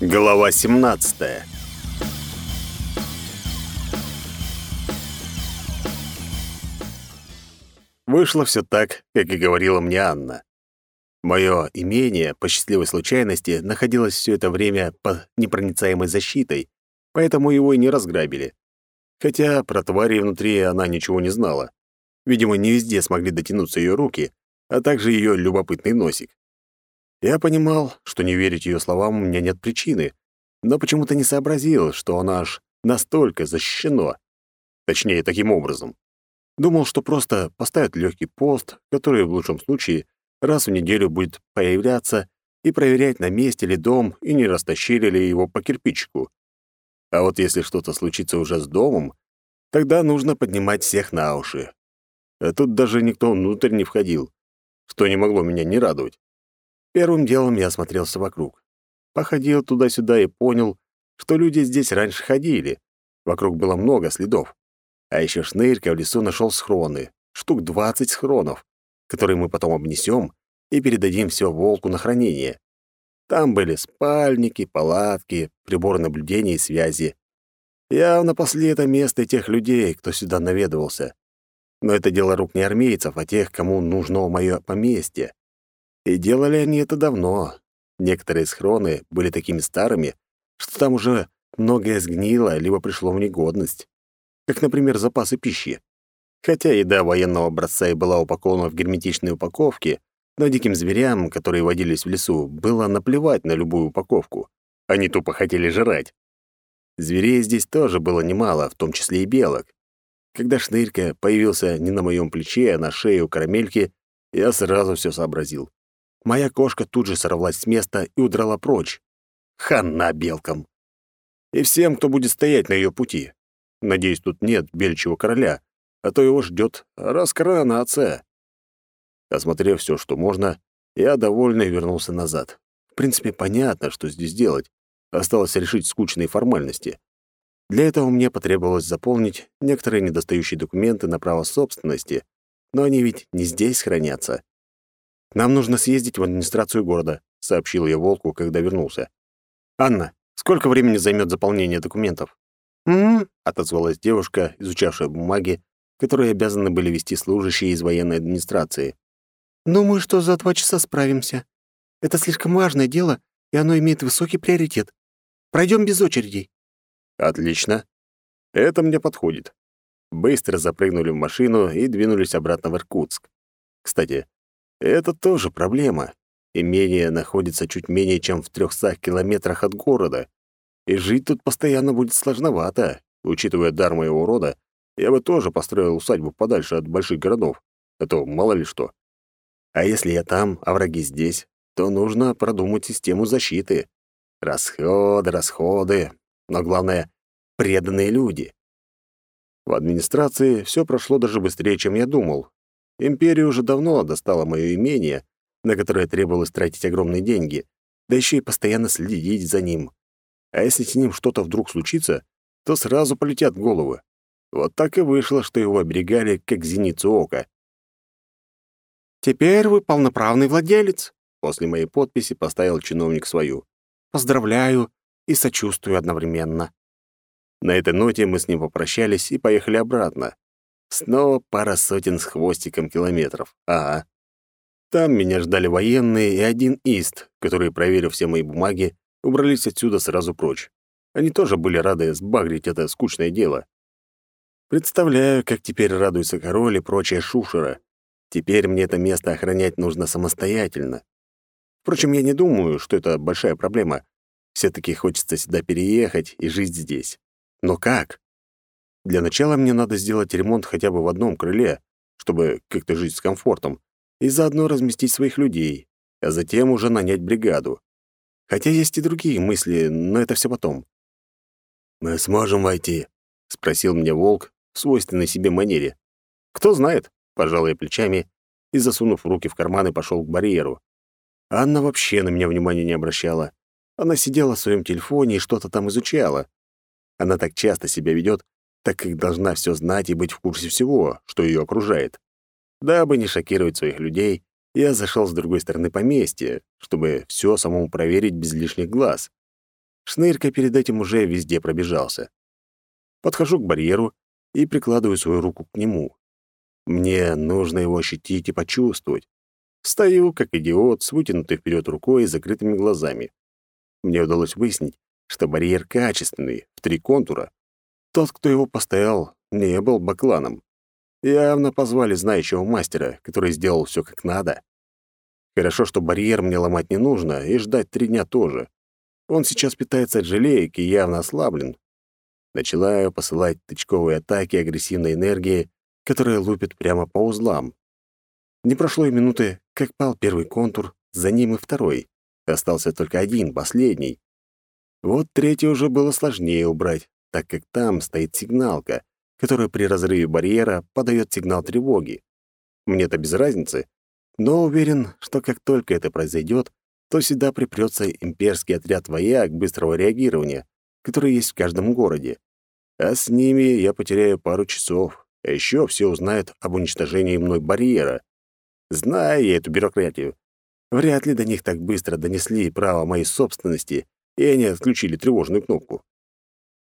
Глава 17. Вышло все так, как и говорила мне Анна. Мое имение, по счастливой случайности, находилось все это время под непроницаемой защитой, поэтому его и не разграбили. Хотя про твари внутри она ничего не знала. Видимо, не везде смогли дотянуться ее руки, а также ее любопытный носик. Я понимал, что не верить ее словам у меня нет причины, но почему-то не сообразил, что оно аж настолько защищено. Точнее, таким образом. Думал, что просто поставят легкий пост, который в лучшем случае раз в неделю будет появляться и проверять, на месте ли дом и не растащили ли его по кирпичику. А вот если что-то случится уже с домом, тогда нужно поднимать всех на уши. А тут даже никто внутрь не входил, что не могло меня не радовать. Первым делом я осмотрелся вокруг. Походил туда-сюда и понял, что люди здесь раньше ходили. Вокруг было много следов. А еще Шнырька в лесу нашел схроны. Штук 20 схронов, которые мы потом обнесем и передадим все волку на хранение. Там были спальники, палатки, приборы наблюдения и связи. Явно пасли это место тех людей, кто сюда наведывался. Но это дело рук не армейцев, а тех, кому нужно мое поместье. И делали они это давно. Некоторые схроны были такими старыми, что там уже многое сгнило, либо пришло в негодность. Как, например, запасы пищи. Хотя еда военного образца и была упакована в герметичной упаковке, но диким зверям, которые водились в лесу, было наплевать на любую упаковку. Они тупо хотели жрать. Зверей здесь тоже было немало, в том числе и белок. Когда шнырька появился не на моем плече, а на шее у карамельки, я сразу все сообразил. Моя кошка тут же сорвалась с места и удрала прочь. Хана белкам. И всем, кто будет стоять на ее пути. Надеюсь, тут нет бельчего короля, а то его ждет раскоронация. Осмотрев все, что можно, я довольный вернулся назад. В принципе, понятно, что здесь делать. Осталось решить скучные формальности. Для этого мне потребовалось заполнить некоторые недостающие документы на право собственности, но они ведь не здесь хранятся. Нам нужно съездить в администрацию города», — сообщил я Волку, когда вернулся. «Анна, сколько времени займет заполнение документов?» «М-м-м», отозвалась девушка, изучавшая бумаги, которые обязаны были вести служащие из военной администрации. «Думаю, что за два часа справимся. Это слишком важное дело, и оно имеет высокий приоритет. Пройдем без очередей». «Отлично. Это мне подходит». Быстро запрыгнули в машину и двинулись обратно в Иркутск. Кстати, это тоже проблема. Имение находится чуть менее чем в 300 километрах от города, и жить тут постоянно будет сложновато. Учитывая дар моего рода, я бы тоже построил усадьбу подальше от больших городов, а то мало ли что. А если я там, а враги здесь, то нужно продумать систему защиты. Расходы, расходы, но главное — преданные люди. В администрации все прошло даже быстрее, чем я думал, Империя уже давно достала мое имение, на которое требовалось тратить огромные деньги, да еще и постоянно следить за ним. А если с ним что-то вдруг случится, то сразу полетят головы. Вот так и вышло, что его оберегали, как зеницу ока. «Теперь вы полноправный владелец», — после моей подписи поставил чиновник свою. «Поздравляю и сочувствую одновременно». На этой ноте мы с ним попрощались и поехали обратно. Снова пара сотен с хвостиком километров. Ага. Там меня ждали военные и один ист, которые, проверив все мои бумаги, убрались отсюда сразу прочь. Они тоже были рады сбагрить это скучное дело. Представляю, как теперь радуется король и прочая шушера. Теперь мне это место охранять нужно самостоятельно. Впрочем, я не думаю, что это большая проблема. Все-таки хочется сюда переехать и жить здесь. Но как? Для начала мне надо сделать ремонт хотя бы в одном крыле, чтобы как-то жить с комфортом, и заодно разместить своих людей, а затем уже нанять бригаду. Хотя есть и другие мысли, но это все потом. «Мы сможем войти?» — спросил меня волк в свойственной себе манере. «Кто знает?» — пожал я плечами и, засунув руки в карманы, пошел к барьеру. Анна вообще на меня внимания не обращала. Она сидела в своем телефоне и что-то там изучала. Она так часто себя ведет, так как должна все знать и быть в курсе всего, что ее окружает. Дабы не шокировать своих людей, я зашел с другой стороны поместья, чтобы все самому проверить без лишних глаз. Шнырька перед этим уже везде пробежался. Подхожу к барьеру и прикладываю свою руку к нему. Мне нужно его ощутить и почувствовать. Стою, как идиот, с вытянутой вперед рукой и закрытыми глазами. Мне удалось выяснить, что барьер качественный, в три контура. Тот, кто его поставил, не был бакланом. Явно позвали знающего мастера, который сделал все как надо. Хорошо, что барьер мне ломать не нужно, и ждать три дня тоже. Он сейчас питается от желеек и явно ослаблен. Начинаю посылать тычковые атаки агрессивной энергии, которая лупит прямо по узлам. Не прошло и минуты, как пал первый контур, за ним и второй. Остался только один, последний. Вот третий уже было сложнее убрать, так как там стоит сигналка, которая при разрыве барьера подает сигнал тревоги. Мне-то без разницы, но уверен, что как только это произойдет, то сюда припрется имперский отряд вояк быстрого реагирования, который есть в каждом городе. А с ними я потеряю пару часов, а еще все узнают об уничтожении мной барьера. Знаю я эту бюрократию. Вряд ли до них так быстро донесли право моей собственности, и они отключили тревожную кнопку.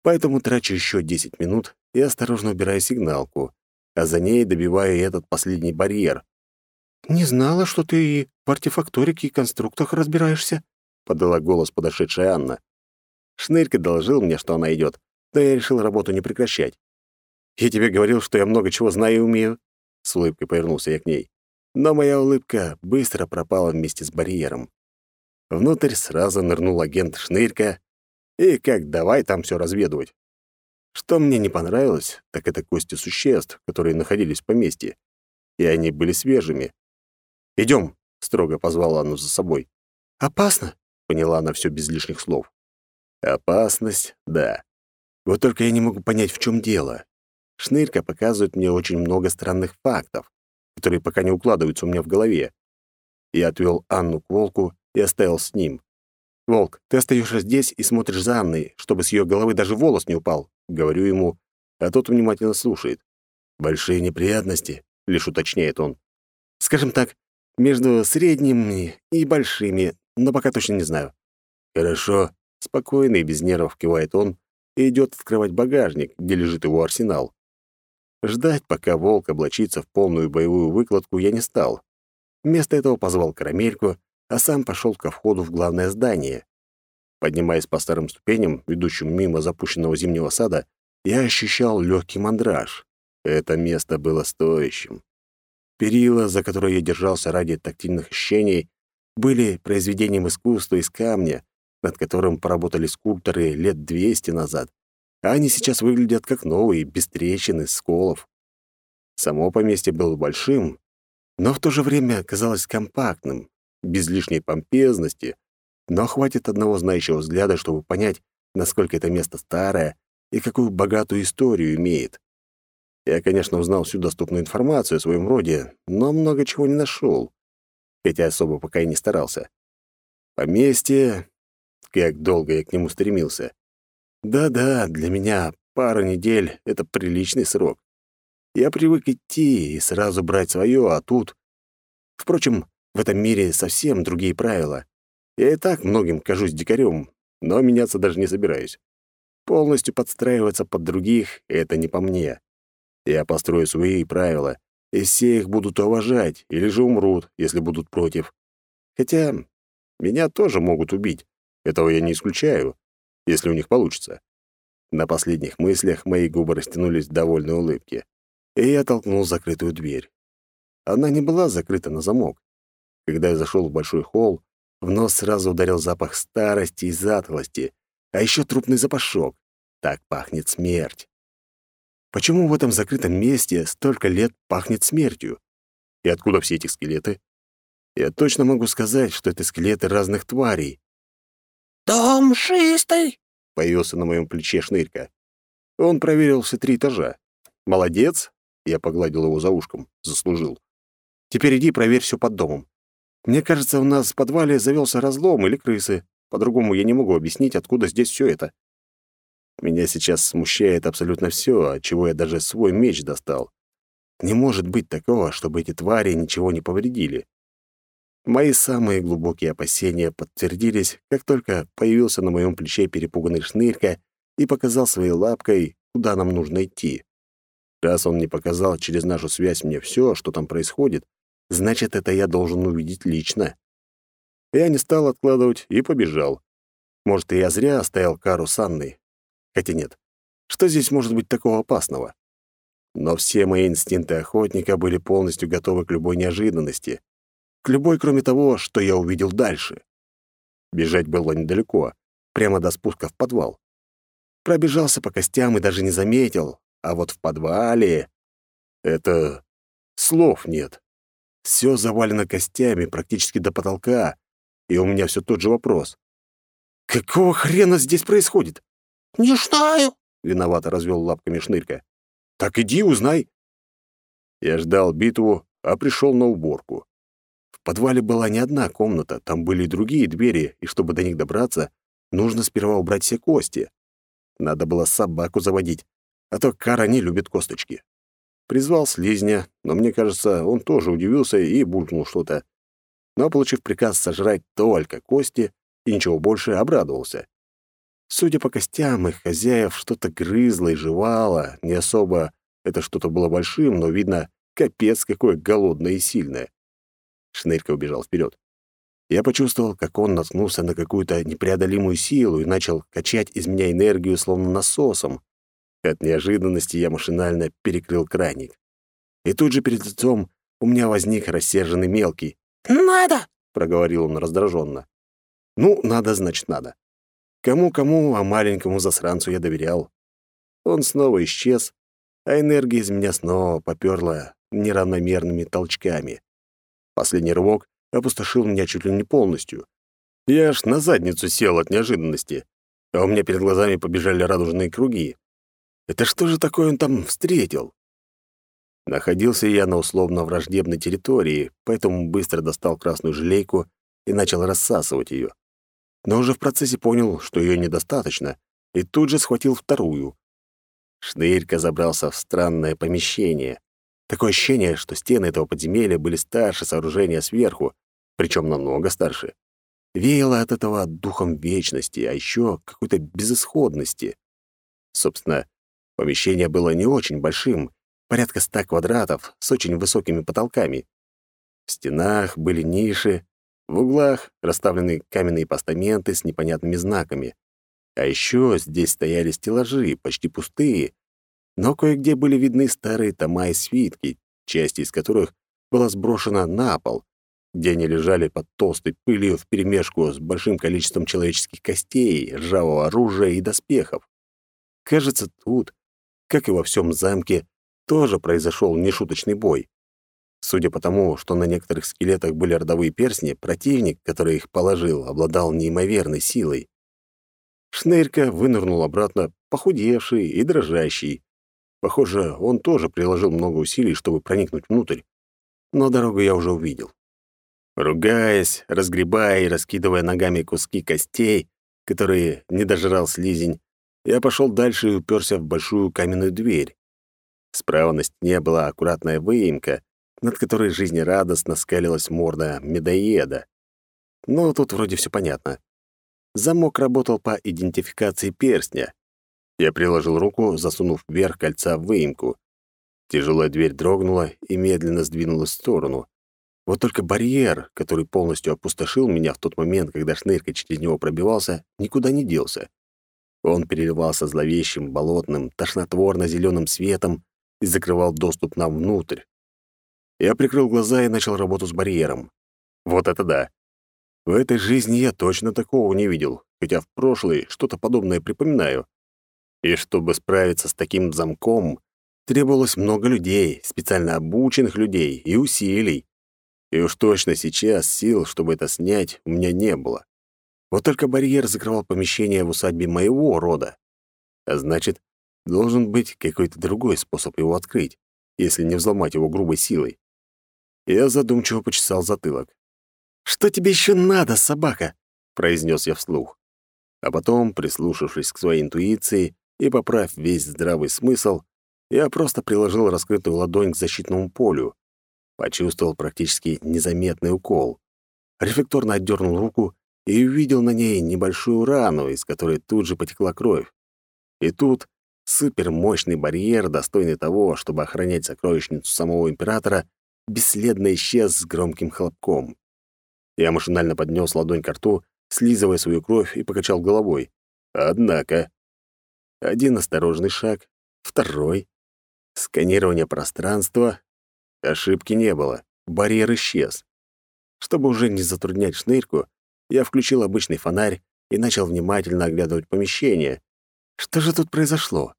Поэтому трачу еще 10 минут и осторожно убираю сигналку, а за ней добиваю этот последний барьер, «Не знала, что ты и в артефакторике и конструктах разбираешься», — подала голос подошедшая Анна. Шнырька доложил мне, что она идет, но я решил работу не прекращать. «Я тебе говорил, что я много чего знаю и умею», — с улыбкой повернулся я к ней. Но моя улыбка быстро пропала вместе с барьером. Внутрь сразу нырнул агент Шнырька, и как давай там все разведывать. Что мне не понравилось, так это кости существ, которые находились в поместье. И они были свежими, Идем, строго позвала Анну за собой. «Опасно?» — поняла она все без лишних слов. «Опасность, да. Вот только я не могу понять, в чем дело. Шнырька показывает мне очень много странных фактов, которые пока не укладываются у меня в голове. Я отвел Анну к волку и оставил с ним. «Волк, ты остаешься здесь и смотришь за Анной, чтобы с ее головы даже волос не упал», — говорю ему, а тот внимательно слушает. «Большие неприятности», — лишь уточняет он. «Скажем так, между средними и большими, но пока точно не знаю. Хорошо, спокойно и без нервов кивает он и идет открывать багажник, где лежит его арсенал. Ждать, пока волк облачится в полную боевую выкладку, я не стал. Вместо этого позвал карамельку, а сам пошел ко входу в главное здание. Поднимаясь по старым ступеням, ведущим мимо запущенного зимнего сада, я ощущал легкий мандраж. Это место было стоящим. Перила, за которые я держался ради тактильных ощущений, были произведением искусства из камня, над которым поработали скульпторы лет 200 назад, а они сейчас выглядят как новые, без трещин и сколов. Само поместье было большим, но в то же время казалось компактным, без лишней помпезности, но хватит одного знающего взгляда, чтобы понять, насколько это место старое и какую богатую историю имеет. Я, конечно, узнал всю доступную информацию о своем роде, но много чего не нашел, хотя особо пока и не старался. Поместье... Как долго я к нему стремился. Да-да, для меня пара недель — это приличный срок. Я привык идти и сразу брать свое, а тут... Впрочем, в этом мире совсем другие правила. Я и так многим кажусь дикарем, но меняться даже не собираюсь. Полностью подстраиваться под других — это не по мне. Я построю свои правила, и все их будут уважать, или же умрут, если будут против. Хотя меня тоже могут убить. Этого я не исключаю, если у них получится. На последних мыслях мои губы растянулись в довольной улыбке, и я толкнул закрытую дверь. Она не была закрыта на замок. Когда я зашел в большой холл, в нос сразу ударил запах старости и затхлости, а еще трупный запашок. Так пахнет смерть. Почему в этом закрытом месте столько лет пахнет смертью? И откуда все эти скелеты? Я точно могу сказать, что это скелеты разных тварей. «Дом шистый!» — появился на моем плече шнырька. Он проверил все три этажа. «Молодец!» — я погладил его за ушком. Заслужил. «Теперь иди проверь все под домом. Мне кажется, у нас в подвале завелся разлом или крысы. По-другому я не могу объяснить, откуда здесь все это. Меня сейчас смущает абсолютно все, от чего я даже свой меч достал. Не может быть такого, чтобы эти твари ничего не повредили. Мои самые глубокие опасения подтвердились, как только появился на моем плече перепуганный шнырька и показал своей лапкой, куда нам нужно идти. Раз он не показал через нашу связь мне все, что там происходит, значит, это я должен увидеть лично. Я не стал откладывать и побежал. Может, и я зря оставил Кару с Анной. Хотя нет. Что здесь может быть такого опасного? Но все мои инстинкты охотника были полностью готовы к любой неожиданности. К любой, кроме того, что я увидел дальше. Бежать было недалеко, прямо до спуска в подвал. Пробежался по костям и даже не заметил, а вот в подвале... Это... слов нет. Все завалено костями практически до потолка, и у меня все тот же вопрос. «Какого хрена здесь происходит?» «Не знаю», — виновато развел лапками шнырька. «Так иди, узнай». Я ждал битву, а пришел на уборку. В подвале была не одна комната, там были и другие двери, и чтобы до них добраться, нужно сперва убрать все кости. Надо было собаку заводить, а то Кара не любит косточки. Призвал слизня, но мне кажется, он тоже удивился и булькнул что-то. Но, получив приказ сожрать только кости и ничего больше, обрадовался. Судя по костям, их хозяев что-то грызло и жевало, не особо это что-то было большим, но, видно, капец какое голодное и сильное. Шнырька убежал вперед. Я почувствовал, как он наткнулся на какую-то непреодолимую силу и начал качать из меня энергию, словно насосом, от неожиданности я машинально перекрыл краник. И тут же перед лицом у меня возник рассерженный мелкий. «Надо!» — проговорил он раздраженно. «Ну, надо, значит, надо. Кому-кому, а маленькому засранцу я доверял. Он снова исчез, а энергия из меня снова попёрла неравномерными толчками. Последний рывок опустошил меня чуть ли не полностью. Я аж на задницу сел от неожиданности, а у меня перед глазами побежали радужные круги. Это что же такое он там встретил? Находился я на условно враждебной территории, поэтому быстро достал красную желейку и начал рассасывать ее. Но уже в процессе понял, что ее недостаточно, и тут же схватил вторую. Шнырька забрался в странное помещение. Такое ощущение, что стены этого подземелья были старше сооружения сверху, причем намного старше. Веяло от этого духом вечности, а еще какой-то безысходности. Собственно, Помещение было не очень большим, порядка ста квадратов, с очень высокими потолками. В стенах были ниши, в углах расставлены каменные постаменты с непонятными знаками. А еще здесь стояли стеллажи, почти пустые, но кое-где были видны старые тома и свитки, часть из которых была сброшена на пол, где они лежали под толстой пылью вперемешку с большим количеством человеческих костей, ржавого оружия и доспехов. Кажется, тут как и во всем замке, тоже произошел нешуточный бой. Судя по тому, что на некоторых скелетах были родовые перстни, противник, который их положил, обладал неимоверной силой. Шнырька вынырнул обратно, похудевший и дрожащий. Похоже, он тоже приложил много усилий, чтобы проникнуть внутрь. Но дорогу я уже увидел. Ругаясь, разгребая и раскидывая ногами куски костей, которые не дожрал слизень, я пошел дальше и уперся в большую каменную дверь. Справа на стене была аккуратная выемка, над которой жизнерадостно скалилась морда медоеда. Но тут вроде все понятно. Замок работал по идентификации перстня. Я приложил руку, засунув вверх кольца в выемку. Тяжелая дверь дрогнула и медленно сдвинулась в сторону. Вот только барьер, который полностью опустошил меня в тот момент, когда шнырька через него пробивался, никуда не делся. Он переливался зловещим, болотным, тошнотворно зеленым светом и закрывал доступ нам внутрь. Я прикрыл глаза и начал работу с барьером. Вот это да! В этой жизни я точно такого не видел, хотя в прошлой что-то подобное припоминаю. И чтобы справиться с таким замком, требовалось много людей, специально обученных людей и усилий. И уж точно сейчас сил, чтобы это снять, у меня не было. Вот только барьер закрывал помещение в усадьбе моего рода. А значит, должен быть какой-то другой способ его открыть, если не взломать его грубой силой. Я задумчиво почесал затылок. «Что тебе еще надо, собака?» — произнес я вслух. А потом, прислушавшись к своей интуиции и поправив весь здравый смысл, я просто приложил раскрытую ладонь к защитному полю. Почувствовал практически незаметный укол. рефлекторно отдернул руку и увидел на ней небольшую рану, из которой тут же потекла кровь. И тут супермощный барьер, достойный того, чтобы охранять сокровищницу самого императора, бесследно исчез с громким хлопком. Я машинально поднес ладонь к рту, слизывая свою кровь, и покачал головой. Однако... Один осторожный шаг, второй. Сканирование пространства. Ошибки не было. Барьер исчез. Чтобы уже не затруднять шнырьку, я включил обычный фонарь и начал внимательно оглядывать помещение. Что же тут произошло?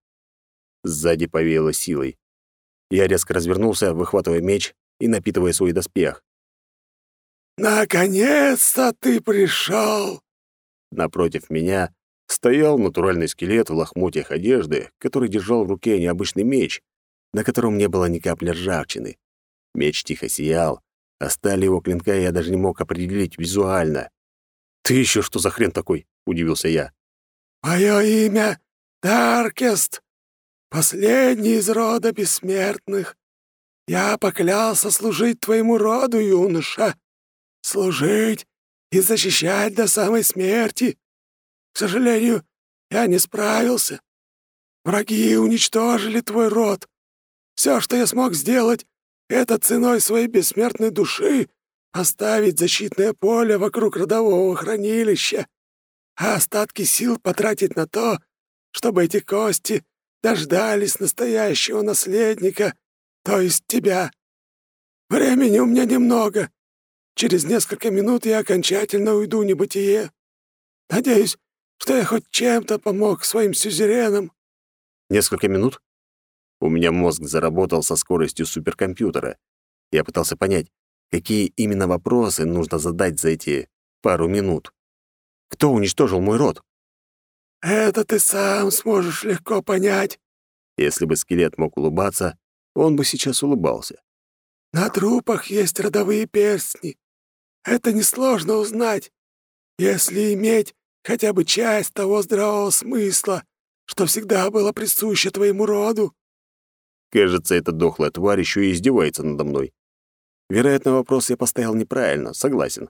Сзади повеяло силой. Я резко развернулся, выхватывая меч и напитывая свой доспех. «Наконец-то ты пришел!» Напротив меня стоял натуральный скелет в лохмотьях одежды, который держал в руке необычный меч, на котором не было ни капли ржавчины. Меч тихо сиял, а сталь его клинка я даже не мог определить визуально. «Ты еще что за хрен такой?» — удивился я. «Мое имя Даркест, последний из рода бессмертных. Я поклялся служить твоему роду, юноша, служить и защищать до самой смерти. К сожалению, я не справился. Враги уничтожили твой род. Все, что я смог сделать, это ценой своей бессмертной души оставить защитное поле вокруг родового хранилища, а остатки сил потратить на то, чтобы эти кости дождались настоящего наследника, то есть тебя. Времени у меня немного. Через несколько минут я окончательно уйду в небытие. Надеюсь, что я хоть чем-то помог своим сюзеренам». «Несколько минут?» У меня мозг заработал со скоростью суперкомпьютера. Я пытался понять, какие именно вопросы нужно задать за эти пару минут. Кто уничтожил мой род? «Это ты сам сможешь легко понять». Если бы скелет мог улыбаться, он бы сейчас улыбался. «На трупах есть родовые перстни. Это несложно узнать, если иметь хотя бы часть того здравого смысла, что всегда было присуще твоему роду». Кажется, эта дохлая тварь еще и издевается надо мной. Вероятно, вопрос я поставил неправильно, согласен.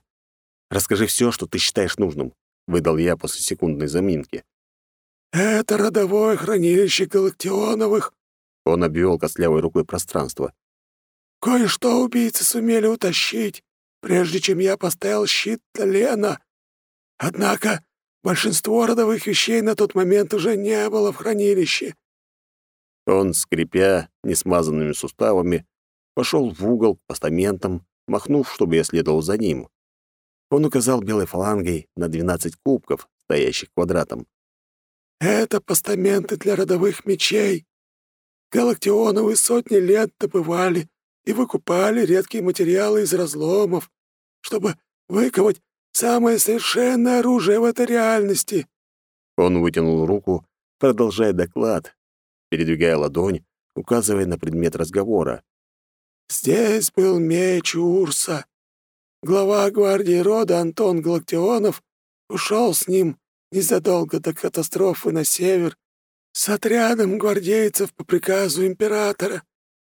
Расскажи все, что ты считаешь нужным, выдал я после секундной заминки. Это родовое хранилище Галактионовых. Он обвел костлявой рукой пространство. Кое-что убийцы сумели утащить, прежде чем я поставил щит Лена. Однако большинство родовых вещей на тот момент уже не было в хранилище. Он, скрипя несмазанными суставами, пошел в угол к постаментам, махнув, чтобы я следовал за ним. Он указал белой фалангой на двенадцать кубков, стоящих квадратом. «Это постаменты для родовых мечей. Галактионовы сотни лет добывали и выкупали редкие материалы из разломов, чтобы выковать самое совершенное оружие в этой реальности». Он вытянул руку, продолжая доклад, передвигая ладонь, указывая на предмет разговора. Здесь был меч Урса. Глава гвардии рода Антон Галактионов ушел с ним незадолго до катастрофы на север с отрядом гвардейцев по приказу императора,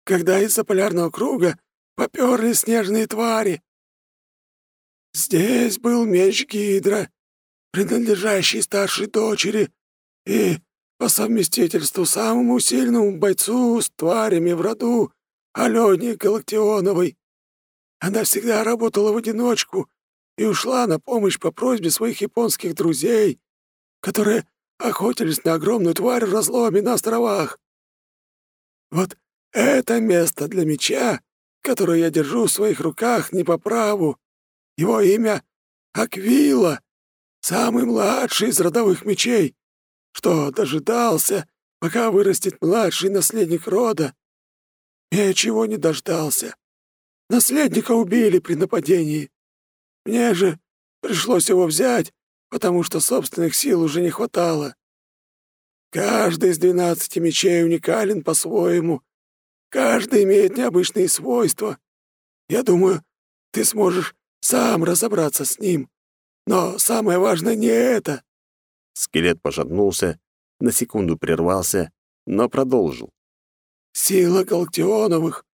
когда из-за полярного круга поперли снежные твари. Здесь был меч Гидра, принадлежащий старшей дочери и, по совместительству, самому сильному бойцу с тварями в роду Алене Галактионовой. Она всегда работала в одиночку и ушла на помощь по просьбе своих японских друзей, которые охотились на огромную тварь в разломе на островах. Вот это место для меча, которое я держу в своих руках не по праву. Его имя — Аквила, самый младший из родовых мечей, что дожидался, пока вырастет младший наследник рода. Ничего не дождался. Наследника убили при нападении. Мне же пришлось его взять, потому что собственных сил уже не хватало. Каждый из двенадцати мечей уникален по-своему. Каждый имеет необычные свойства. Я думаю, ты сможешь сам разобраться с ним. Но самое важное не это. Скелет пожаднулся, на секунду прервался, но продолжил. Сила Галактионовых,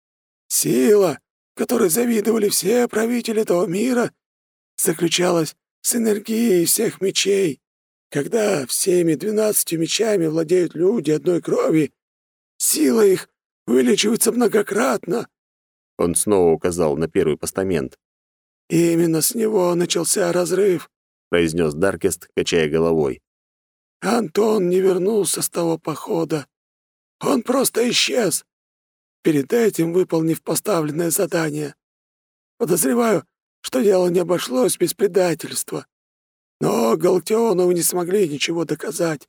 сила, которой завидовали все правители этого мира заключалась с энергией всех мечей. Когда всеми двенадцатью мечами владеют люди одной крови, сила их увеличивается многократно. Он снова указал на первый постамент. Именно с него начался разрыв, произнес Даркест, качая головой. Антон не вернулся с того похода. Он просто исчез, перед этим выполнив поставленное задание. Подозреваю, что дело не обошлось без предательства. Но Галактионовы не смогли ничего доказать.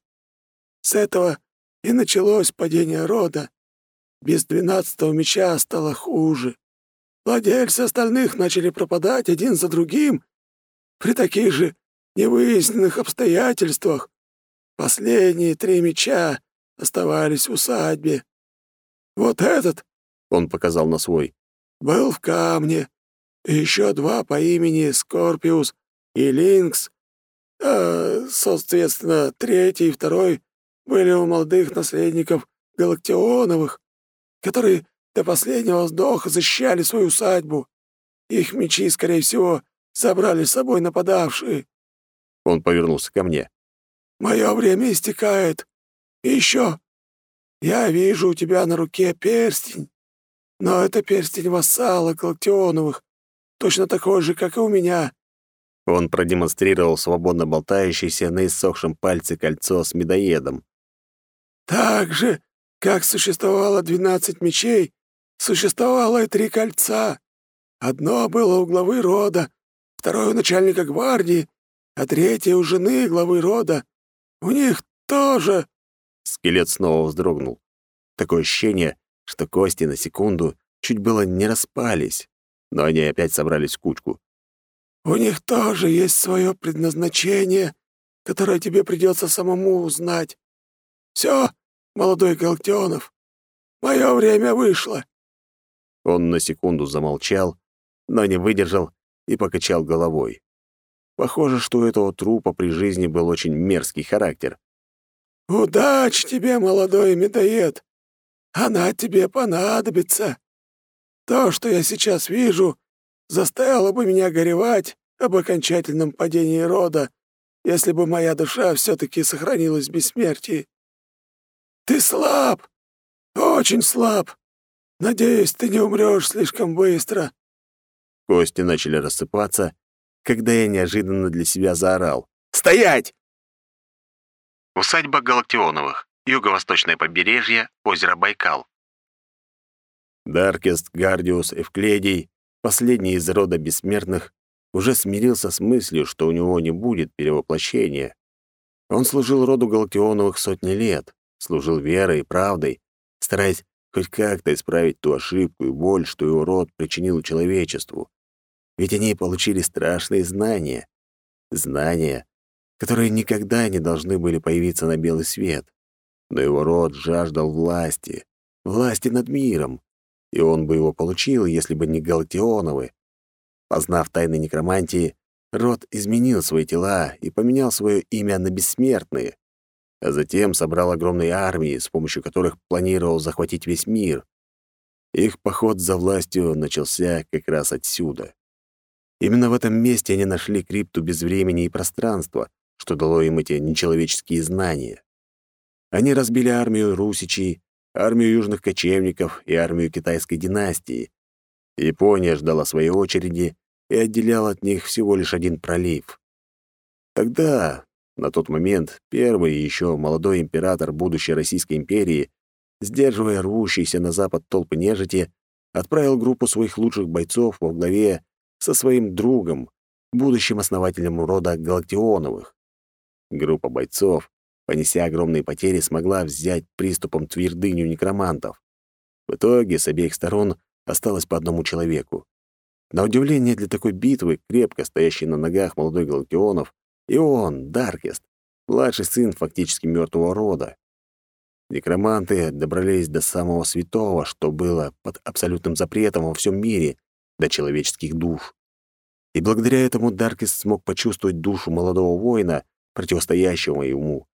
С этого и началось падение рода. Без двенадцатого меча стало хуже. Владельцы остальных начали пропадать один за другим. При таких же невыясненных обстоятельствах последние три меча оставались в усадьбе. Вот этот, — он показал на свой, — был в камне, и еще два по имени Скорпиус и Линкс, а, соответственно, третий и второй были у молодых наследников Галактионовых, которые до последнего вздоха защищали свою усадьбу. Их мечи, скорее всего, забрали с собой нападавшие. Он повернулся ко мне. «Мое время истекает. И еще, я вижу у тебя на руке перстень, но это перстень вассала Галактионовых, точно такой же, как и у меня». Он продемонстрировал свободно болтающееся на иссохшем пальце кольцо с медоедом. «Так же, как существовало двенадцать мечей, существовало и три кольца. Одно было у главы рода, второе у начальника гвардии, а третье у жены главы рода. У них тоже...» Скелет снова вздрогнул. Такое ощущение, что кости на секунду чуть было не распались, но они опять собрались в кучку. «У них тоже есть свое предназначение, которое тебе придется самому узнать. Все, молодой Галактионов, мое время вышло». Он на секунду замолчал, но не выдержал и покачал головой. Похоже, что у этого трупа при жизни был очень мерзкий характер. «Удачи тебе, молодой медоед! Она тебе понадобится. То, что я сейчас вижу, заставило бы меня горевать об окончательном падении рода, если бы моя душа все таки сохранилась в бессмертии. Ты слаб, очень слаб. Надеюсь, ты не умрешь слишком быстро». Кости начали рассыпаться, когда я неожиданно для себя заорал. «Стоять!» Усадьба Галактионовых, юго-восточное побережье, озеро Байкал. Даркест, Гардиус, Эвкледий, последний из рода бессмертных, уже смирился с мыслью, что у него не будет перевоплощения. Он служил роду Галактионовых сотни лет, служил верой и правдой, стараясь хоть как-то исправить ту ошибку и боль, что его род причинил человечеству. Ведь они получили страшные знания. Знания, которые никогда не должны были появиться на белый свет. Но его род жаждал власти, власти над миром, и он бы его получил, если бы не Галатионовы. Познав тайны некромантии, род изменил свои тела и поменял свое имя на бессмертные а затем собрал огромные армии, с помощью которых планировал захватить весь мир. Их поход за властью начался как раз отсюда. Именно в этом месте они нашли крипту без времени и пространства, что дало им эти нечеловеческие знания. Они разбили армию русичей, армию южных кочевников и армию китайской династии. Япония ждала своей очереди и отделяла от них всего лишь один пролив. Тогда, на тот момент первый еще молодой император будущей Российской империи, сдерживая рвущиеся на запад толпы нежити, отправил группу своих лучших бойцов во главе со своим другом, будущим основателем рода Галактионовых. Группа бойцов, понеся огромные потери, смогла взять приступом твердыню некромантов. В итоге с обеих сторон осталось по одному человеку. На удивление для такой битвы, крепко стоящий на ногах молодой Галактионов, и он, Даркест, младший сын фактически мертвого рода. Некроманты добрались до самого святого, что было под абсолютным запретом во всем мире, до человеческих душ. И благодаря этому Даркест смог почувствовать душу молодого воина, противостоящего ему.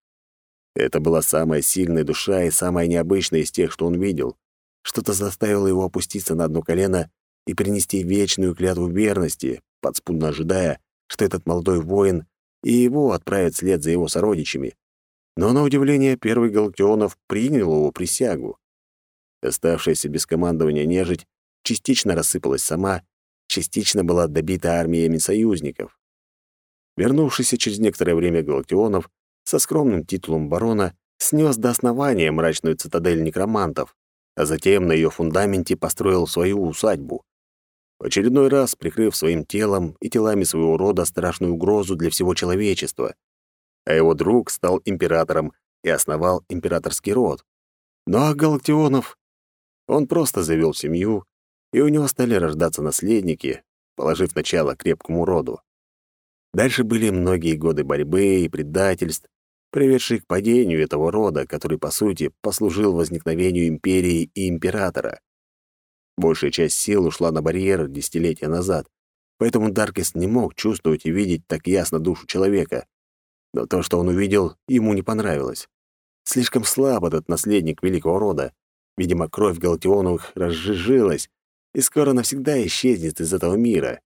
Это была самая сильная душа и самая необычная из тех, что он видел. Что-то заставило его опуститься на одно колено и принести вечную клятву верности, подспудно ожидая, что этот молодой воин и его отправят вслед за его сородичами. Но, на удивление, первый Галактионов принял его присягу. Оставшаяся без командования нежить частично рассыпалась сама, частично была добита армиями союзников. Вернувшийся через некоторое время Галактионов со скромным титулом барона снес до основания мрачную цитадель некромантов, а затем на ее фундаменте построил свою усадьбу. В очередной раз прикрыв своим телом и телами своего рода страшную угрозу для всего человечества. А его друг стал императором и основал императорский род. Ну а Галактионов... Он просто завел семью, и у него стали рождаться наследники, положив начало крепкому роду. Дальше были многие годы борьбы и предательств, приведшие к падению этого рода, который, по сути, послужил возникновению империи и императора. Большая часть сил ушла на барьер десятилетия назад, поэтому Даркест не мог чувствовать и видеть так ясно душу человека. Но то, что он увидел, ему не понравилось. Слишком слаб этот наследник великого рода. Видимо, кровь Галактионовых разжижилась и скоро навсегда исчезнет из этого мира.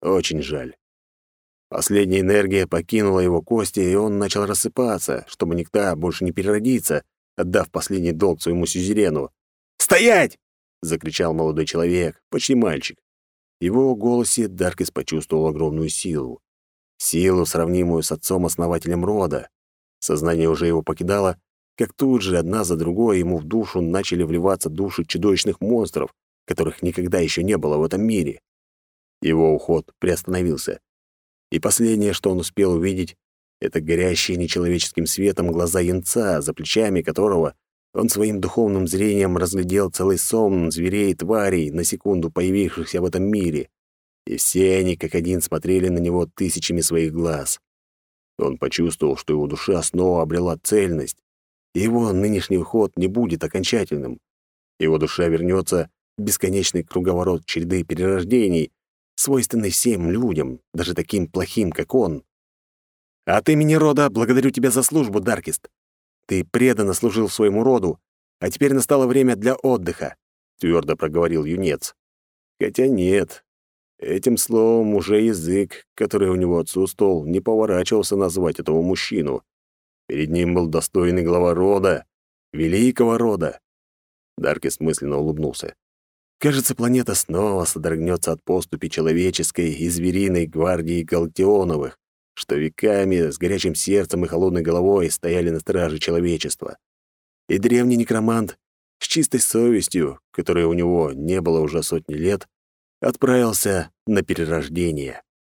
Очень жаль. Последняя энергия покинула его кости, и он начал рассыпаться, чтобы никто больше не переродиться, отдав последний долг своему сюзерену. «Стоять!» — закричал молодой человек, почти мальчик. В его голосе Даркис почувствовал огромную силу. Силу, сравнимую с отцом-основателем рода. Сознание уже его покидало, как тут же одна за другой ему в душу начали вливаться души чудовищных монстров, которых никогда еще не было в этом мире. Его уход приостановился и последнее, что он успел увидеть, это горящие нечеловеческим светом глаза янца, за плечами которого он своим духовным зрением разглядел целый сон зверей и тварей, на секунду появившихся в этом мире. И все они как один смотрели на него тысячами своих глаз. Он почувствовал, что его душа снова обрела цельность, и его нынешний уход не будет окончательным. Его душа вернется в бесконечный круговорот череды перерождений, свойственный всем людям, даже таким плохим, как он. От имени рода благодарю тебя за службу, Даркист. Ты преданно служил своему роду, а теперь настало время для отдыха, твердо проговорил юнец. Хотя нет, этим словом уже язык, который у него отсутствовал, не поворачивался назвать этого мужчину. Перед ним был достойный глава рода, великого рода. Даркист мысленно улыбнулся. Кажется, планета снова содрогнется от поступи человеческой и звериной гвардии Галактионовых, что веками с горячим сердцем и холодной головой стояли на страже человечества. И древний некромант с чистой совестью, которой у него не было уже сотни лет, отправился на перерождение.